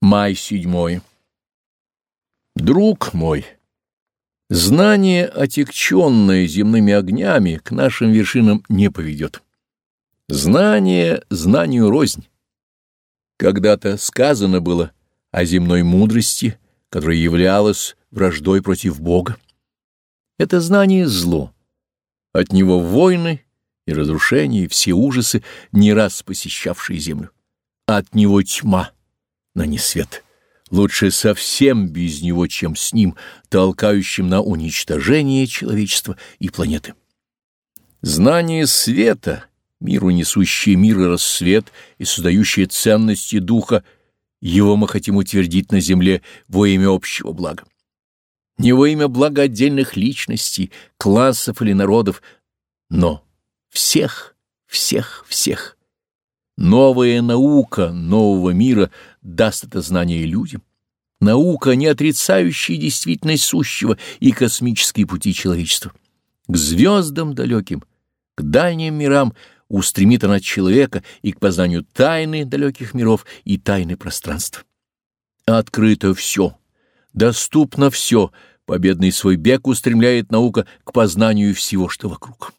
Май седьмой. Друг мой, знание, отягченное земными огнями, к нашим вершинам не поведет. Знание знанию рознь. Когда-то сказано было о земной мудрости, которая являлась враждой против Бога. Это знание — зло. От него войны и разрушения, и все ужасы, не раз посещавшие землю. От него тьма — но не свет. Лучше совсем без него, чем с ним, толкающим на уничтожение человечества и планеты. Знание света, миру несущее мир и рассвет и создающее ценности духа, его мы хотим утвердить на земле во имя общего блага. Не во имя блага отдельных личностей, классов или народов, но всех, всех, всех. Новая наука нового мира даст это знание людям. Наука, не отрицающая действительность сущего и космические пути человечества. К звездам далеким, к дальним мирам устремит она человека и к познанию тайны далеких миров и тайны пространства. Открыто все, доступно все, победный свой бег устремляет наука к познанию всего, что вокруг.